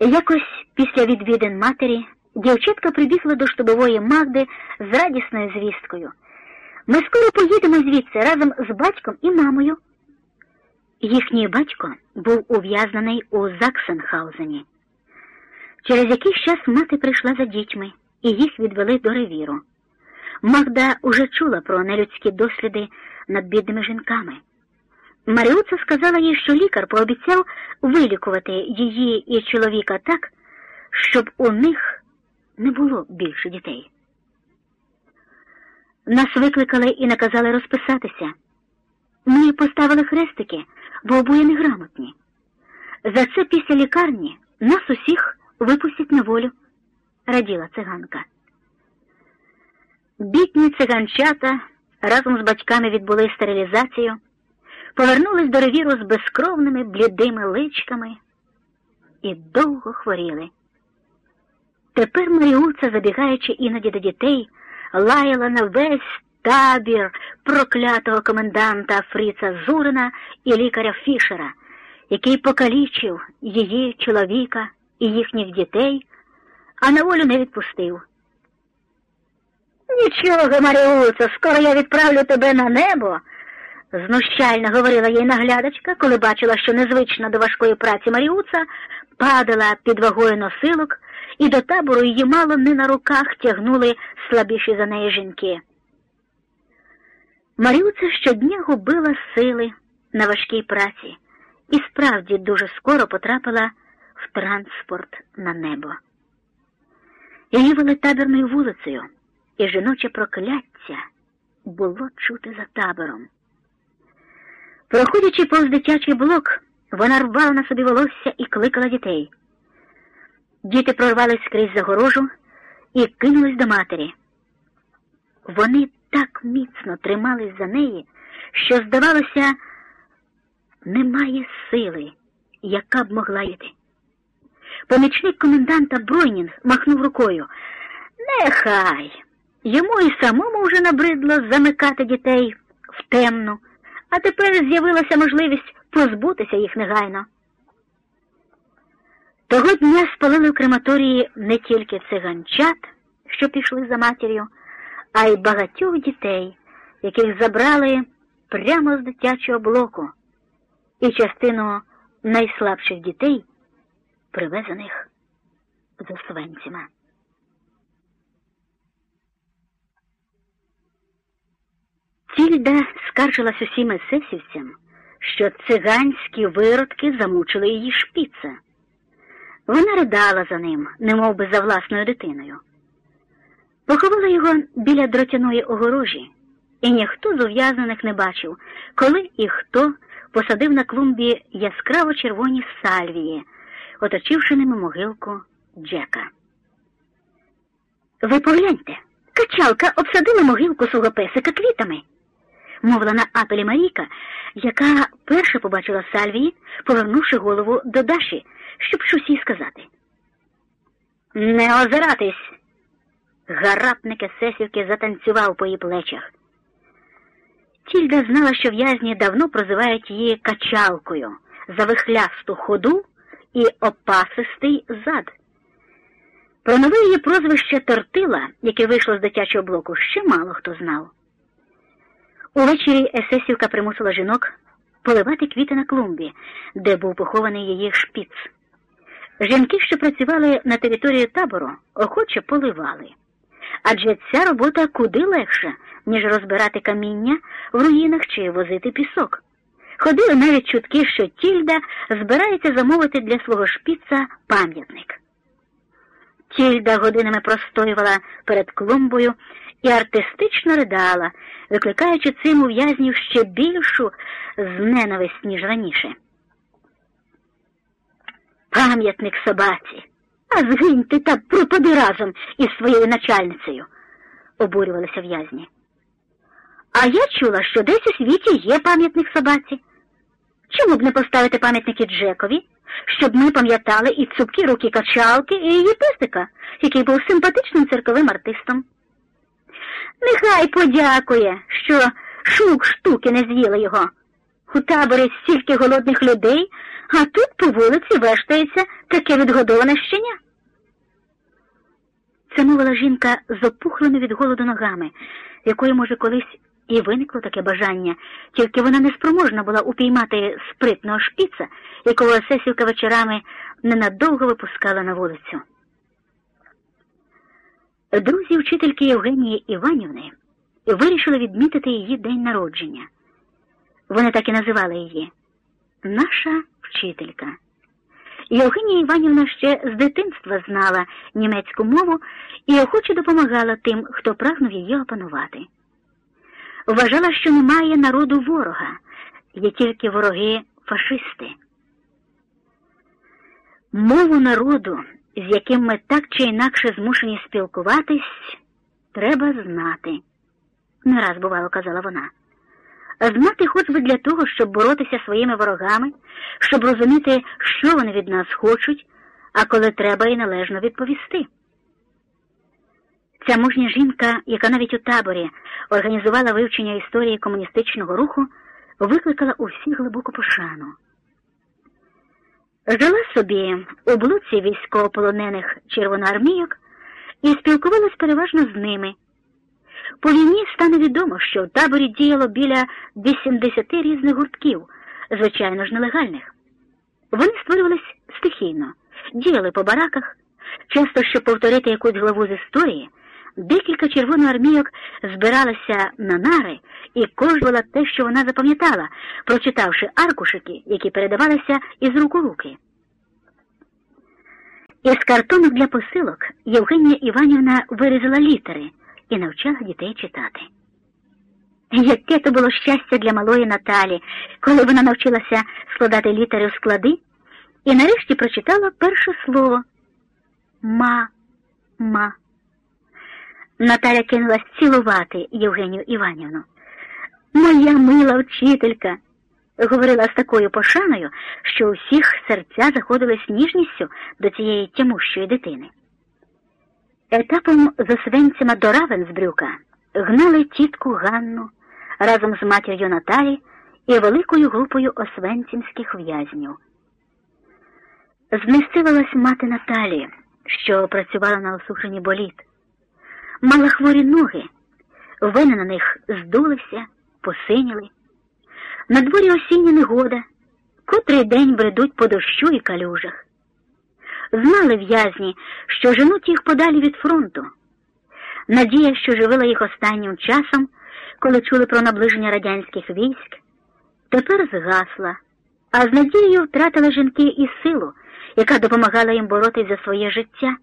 Якось після відвідин матері дівчатка прибігла до штабової Магди з радісною звісткою. Ми скоро поїдемо звідси разом з батьком і мамою. Їхній батько був ув'язнений у Заксенхаузені. Через якийсь час мати прийшла за дітьми, і їх відвели до ревіру. Магда уже чула про нелюдські досліди над бідними жінками. Маріуца сказала їй, що лікар пообіцяв вилікувати її і чоловіка так, щоб у них не було більше дітей. Нас викликали і наказали розписатися. Ми поставили хрестики, бо обоє неграмотні. За це після лікарні нас усіх випустять на волю, раділа циганка. Бідні циганчата разом з батьками відбули стерилізацію, повернулись до ревіру з безкровними блідими личками і довго хворіли. Тепер Маріуца, забігаючи іноді до дітей, лаяла на весь табір проклятого коменданта Фріца Зурина і лікаря Фішера, який покалічив її чоловіка і їхніх дітей, а на волю не відпустив. Нічого, Маріуцо, скоро я відправлю тебе на небо, знущально говорила їй наглядачка, коли бачила, що незвична до важкої праці Маріуца падала під вагою носилок, і до табору її мало не на руках тягнули слабіші за неї жінки. Маріуця щодня губила сили на важкій праці і справді дуже скоро потрапила в транспорт на небо. Її вели табірною вулицею і жіноче прокляття було чути за табором. Проходячи повз дитячий блок, вона рвала на собі волосся і кликала дітей. Діти прорвались крізь загорожу і кинулись до матері. Вони так міцно тримались за неї, що, здавалося, немає сили, яка б могла йти. Помічник коменданта Бройнінг махнув рукою. Нехай. Йому і самому вже набридло замикати дітей в темну, а тепер з'явилася можливість позбутися їх негайно. Того дня спалили в крематорії не тільки циганчат, що пішли за матір'ю, а й багатьох дітей, яких забрали прямо з дитячого блоку, і частину найслабших дітей, привезених з Освенціма. Тільда скаржилась усім есесівцям, що циганські виродки замучили її шпіца. Вона ридала за ним, немов би за власною дитиною. Поховала його біля дротяної огорожі, і ніхто з ув'язнених не бачив, коли і хто посадив на клумбі яскраво червоні сальвії, оточивши ними могилку Джека. Ви погляньте, качалка обсадила могилку свого песика квітами мовила на апелі Марійка, яка перша побачила Сальвії, повернувши голову до Даші, щоб щось їй сказати. Не озиратись. Гарапник Есесівки затанцював по її плечах. Тільда знала, що в'язні давно прозивають її качалкою за вихлясту ходу і опасистий зад. Про нове її прозвище Тортила, яке вийшло з дитячого блоку, ще мало хто знав. Увечері Есесівка примусила жінок поливати квіти на клумбі, де був похований її шпіц. Жінки, що працювали на території табору, охоче поливали. Адже ця робота куди легша, ніж розбирати каміння в руїнах чи возити пісок. Ходили навіть чутки, що Тільда збирається замовити для свого шпіца пам'ятник. Тільда годинами простоювала перед клумбою і артистично ридала, викликаючи цим у в'язнів ще більшу зненависть, ніж раніше. Пам'ятник собаці, а згинь ти та пропади разом із своєю начальницею, обурювалися в'язні. А я чула, що десь у світі є пам'ятник собаці. Чому б не поставити пам'ятники Джекові, щоб ми пам'ятали і цупкі руки качалки, і її пестика, який був симпатичним цирковим артистом? Нехай подякує, що шук штуки не з'їла його, У таборі стільки голодних людей, а тут по вулиці вештається таке відгодоване щеня. Це мовила жінка з опухлими від голоду ногами, якої, може, колись і виникло таке бажання, тільки вона неспроможна була упіймати спритного шпіца, якого Сесівка вечорами ненадовго випускала на вулицю. Друзі вчительки Євгенії Іванівни вирішили відмітити її день народження. Вони так і називали її наша вчителька. Євгенія Іванівна ще з дитинства знала німецьку мову і охоче допомагала тим, хто прагнув її опанувати. Вважала, що немає народу ворога, є тільки вороги фашисти. Мову народу, з яким ми так чи інакше змушені спілкуватись, треба знати. Не раз, бувало, казала вона. Знати хоч би для того, щоб боротися своїми ворогами, щоб розуміти, що вони від нас хочуть, а коли треба і належно відповісти. Ця мужня жінка, яка навіть у таборі організувала вивчення історії комуністичного руху, викликала у всіх глибоку пошану. Жила собі у блуці військовополонених червоноармійок і спілкувалась переважно з ними. По війні стане відомо, що в таборі діяло біля 80 різних гуртків, звичайно ж нелегальних. Вони створювались стихійно, діяли по бараках, часто, щоб повторити якусь главу з історії, декілька червоноармійок збиралися на нари і кожувала те, що вона запам'ятала, прочитавши аркушики, які передавалися із рук у руки. Із картонок для посилок Євгенія Іванівна вирізала літери і навчала дітей читати. Яке то було щастя для малої Наталі, коли вона навчилася складати літери в склади і нарешті прочитала перше слово ма, ма. Наталя кинулась цілувати Євгенію Іванівну. Моя мила вчителька, говорила з такою пошаною, що у всіх серця заходились ніжністю до цієї тямущої дитини. Етапом з освенцями до Равенсбрюка гнали тітку Ганну разом з матір'ю Наталі і великою групою освенцімських в'язнів. Знесилилась мати Наталі, що працювала на осушенні боліт. Мала хворі ноги, вини на них здулися, посиніли. На дворі осіння негода, котрий день бредуть по дощу і калюжах. Знали в'язні, що женуть їх подалі від фронту. Надія, що живила їх останнім часом, коли чули про наближення радянських військ, тепер згасла, а з надією втратили жінки і силу, яка допомагала їм боротись за своє життя.